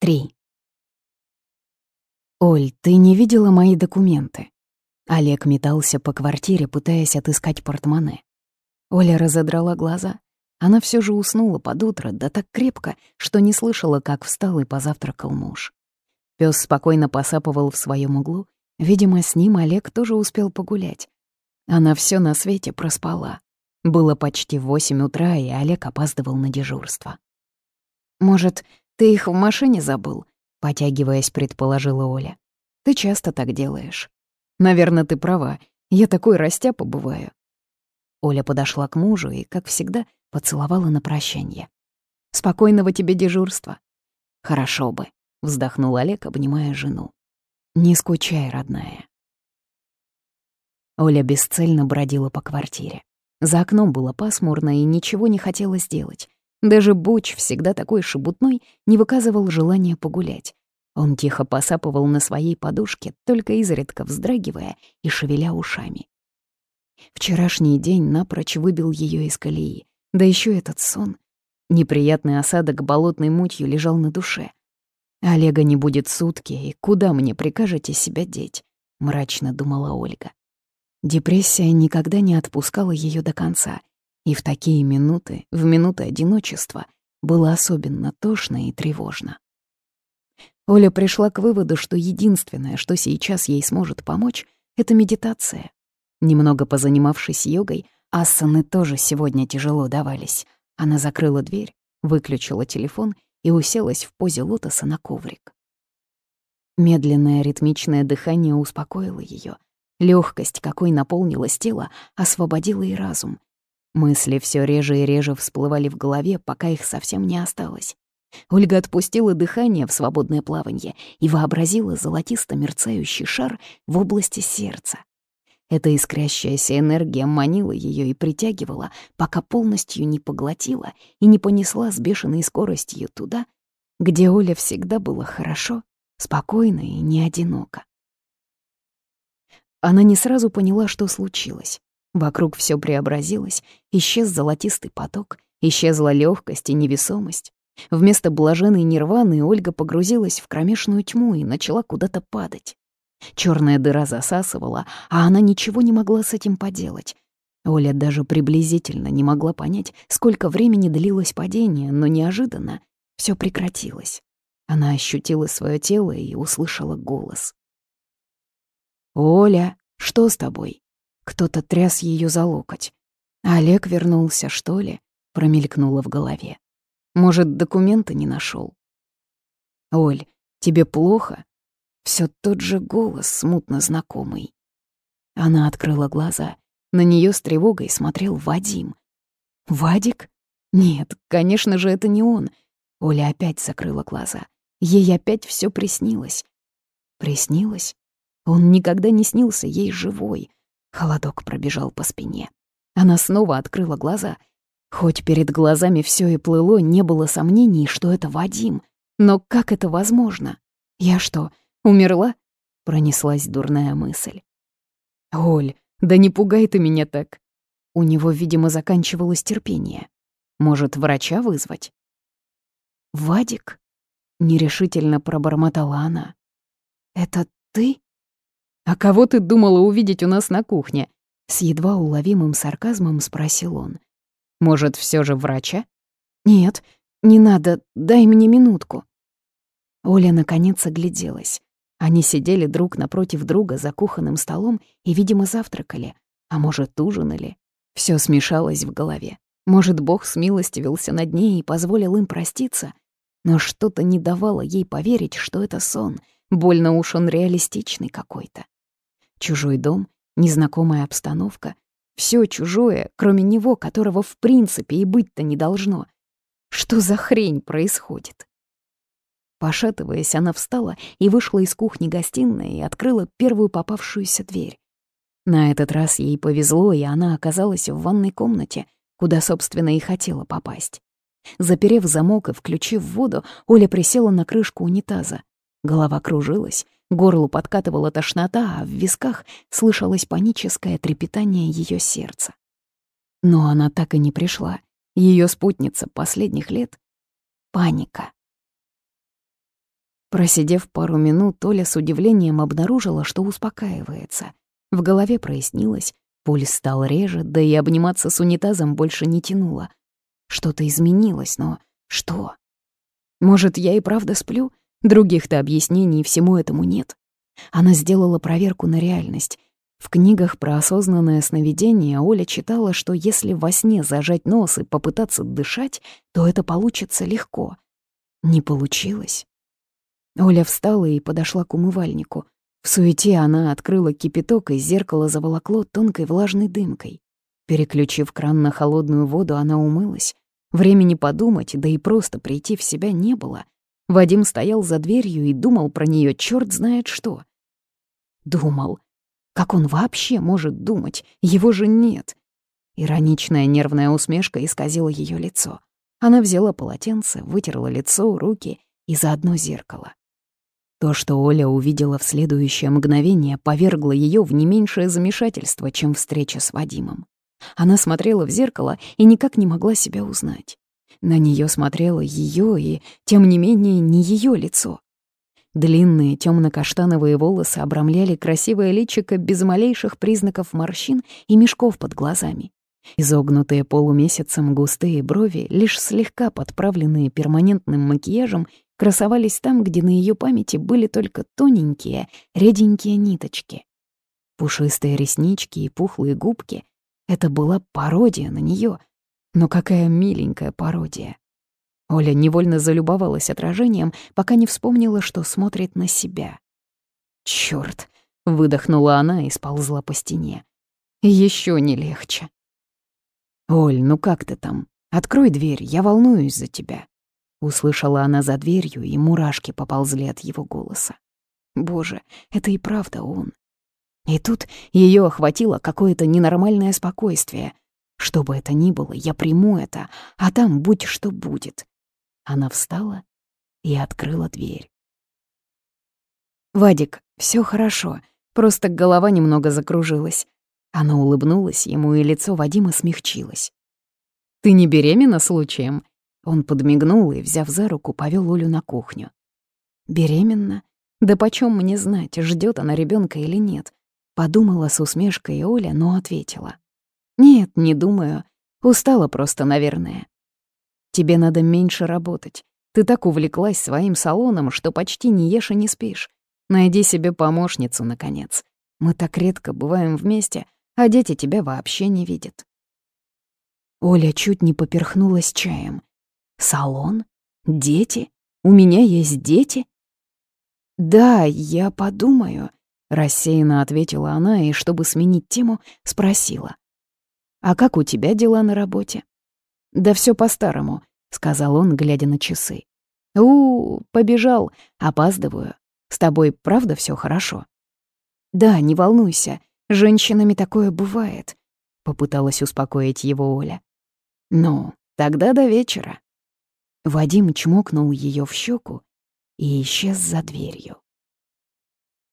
3. «Оль, ты не видела мои документы?» Олег метался по квартире, пытаясь отыскать портмоне. Оля разодрала глаза. Она все же уснула под утро, да так крепко, что не слышала, как встал и позавтракал муж. Пёс спокойно посапывал в своем углу. Видимо, с ним Олег тоже успел погулять. Она все на свете проспала. Было почти восемь утра, и Олег опаздывал на дежурство. «Может, «Ты их в машине забыл?» — потягиваясь, предположила Оля. «Ты часто так делаешь». «Наверное, ты права. Я такой растяпа бываю». Оля подошла к мужу и, как всегда, поцеловала на прощание. «Спокойного тебе дежурства». «Хорошо бы», — вздохнул Олег, обнимая жену. «Не скучай, родная». Оля бесцельно бродила по квартире. За окном было пасмурно, и ничего не хотела сделать. Даже Буч, всегда такой шебутной, не выказывал желания погулять. Он тихо посапывал на своей подушке, только изредка вздрагивая и шевеля ушами. Вчерашний день напрочь выбил ее из колеи. Да еще этот сон. Неприятный осадок болотной мутью лежал на душе. «Олега не будет сутки, и куда мне прикажете себя деть?» — мрачно думала Ольга. Депрессия никогда не отпускала ее до конца, и в такие минуты, в минуты одиночества, было особенно тошно и тревожно. Оля пришла к выводу, что единственное, что сейчас ей сможет помочь, — это медитация. Немного позанимавшись йогой, асаны тоже сегодня тяжело давались. Она закрыла дверь, выключила телефон и уселась в позе лотоса на коврик. Медленное ритмичное дыхание успокоило ее. Легкость, какой наполнилось тело, освободила и разум, Мысли все реже и реже всплывали в голове, пока их совсем не осталось. Ольга отпустила дыхание в свободное плавание и вообразила золотисто мерцающий шар в области сердца. Эта искрящаяся энергия манила ее и притягивала, пока полностью не поглотила и не понесла с бешеной скоростью туда, где Оля всегда была хорошо, спокойно и не одиноко. Она не сразу поняла, что случилось. Вокруг все преобразилось, исчез золотистый поток, исчезла легкость и невесомость. Вместо блаженной нирваны Ольга погрузилась в кромешную тьму и начала куда-то падать. Черная дыра засасывала, а она ничего не могла с этим поделать. Оля даже приблизительно не могла понять, сколько времени длилось падение, но неожиданно все прекратилось. Она ощутила свое тело и услышала голос. «Оля, что с тобой?» Кто-то тряс ее за локоть. Олег вернулся, что ли? Промелькнуло в голове. Может, документы не нашел. Оль, тебе плохо? Все тот же голос, смутно знакомый. Она открыла глаза. На нее с тревогой смотрел Вадим. «Вадик? Нет, конечно же, это не он». Оля опять закрыла глаза. Ей опять все приснилось. Приснилось? Он никогда не снился ей живой. Холодок пробежал по спине. Она снова открыла глаза. Хоть перед глазами все и плыло, не было сомнений, что это Вадим. Но как это возможно? Я что, умерла? Пронеслась дурная мысль. «Оль, да не пугай ты меня так!» У него, видимо, заканчивалось терпение. Может, врача вызвать? «Вадик?» — нерешительно пробормотала она. «Это ты?» «А кого ты думала увидеть у нас на кухне?» С едва уловимым сарказмом спросил он. «Может, все же врача?» «Нет, не надо, дай мне минутку». Оля наконец огляделась. Они сидели друг напротив друга за кухонным столом и, видимо, завтракали, а может, ужинали. Все смешалось в голове. Может, Бог смилостивился над ней и позволил им проститься, но что-то не давало ей поверить, что это сон, больно уж он реалистичный какой-то. Чужой дом, незнакомая обстановка. Все чужое, кроме него, которого в принципе и быть-то не должно. Что за хрень происходит? Пошатываясь, она встала и вышла из кухни-гостиной и открыла первую попавшуюся дверь. На этот раз ей повезло, и она оказалась в ванной комнате, куда, собственно, и хотела попасть. Заперев замок и включив воду, Оля присела на крышку унитаза. Голова кружилась, Горлу подкатывала тошнота, а в висках слышалось паническое трепетание ее сердца. Но она так и не пришла. Ее спутница последних лет — паника. Просидев пару минут, Оля с удивлением обнаружила, что успокаивается. В голове прояснилось, пульс стал реже, да и обниматься с унитазом больше не тянуло. Что-то изменилось, но что? Может, я и правда сплю? Других-то объяснений всему этому нет. Она сделала проверку на реальность. В книгах про осознанное сновидение Оля читала, что если во сне зажать нос и попытаться дышать, то это получится легко. Не получилось. Оля встала и подошла к умывальнику. В суете она открыла кипяток, и зеркало заволокло тонкой влажной дымкой. Переключив кран на холодную воду, она умылась. Времени подумать, да и просто прийти в себя не было. Вадим стоял за дверью и думал про нее черт знает что. Думал. Как он вообще может думать? Его же нет. Ироничная нервная усмешка исказила ее лицо. Она взяла полотенце, вытерла лицо, руки и заодно зеркало. То, что Оля увидела в следующее мгновение, повергло ее в не меньшее замешательство, чем встреча с Вадимом. Она смотрела в зеркало и никак не могла себя узнать. На нее смотрело ее и, тем не менее, не ее лицо. Длинные темно-каштановые волосы обрамляли красивое личико без малейших признаков морщин и мешков под глазами. Изогнутые полумесяцем густые брови, лишь слегка подправленные перманентным макияжем, красовались там, где на ее памяти были только тоненькие, реденькие ниточки. Пушистые реснички и пухлые губки — это была пародия на нее. Но какая миленькая пародия. Оля невольно залюбовалась отражением, пока не вспомнила, что смотрит на себя. «Чёрт!» — выдохнула она и сползла по стене. Еще не легче. «Оль, ну как ты там? Открой дверь, я волнуюсь за тебя». Услышала она за дверью, и мурашки поползли от его голоса. Боже, это и правда он. И тут ее охватило какое-то ненормальное спокойствие. Что бы это ни было, я приму это, а там будь что будет. Она встала и открыла дверь. «Вадик, все хорошо, просто голова немного закружилась». Она улыбнулась ему, и лицо Вадима смягчилось. «Ты не беременна случаем?» Он подмигнул и, взяв за руку, повел Олю на кухню. «Беременна? Да почем мне знать, ждет она ребенка или нет?» Подумала с усмешкой Оля, но ответила. «Нет, не думаю. Устала просто, наверное. Тебе надо меньше работать. Ты так увлеклась своим салоном, что почти не ешь и не спишь. Найди себе помощницу, наконец. Мы так редко бываем вместе, а дети тебя вообще не видят». Оля чуть не поперхнулась чаем. Салон? Дети? У меня есть дети? Да, я подумаю, рассеянно ответила она и, чтобы сменить тему, спросила. А как у тебя дела на работе? Да все по-старому, сказал он, глядя на часы. У, побежал, опаздываю. С тобой правда все хорошо? Да, не волнуйся, женщинами такое бывает, попыталась успокоить его Оля. Ну, тогда до вечера. Вадим чмокнул ее в щеку и исчез за дверью.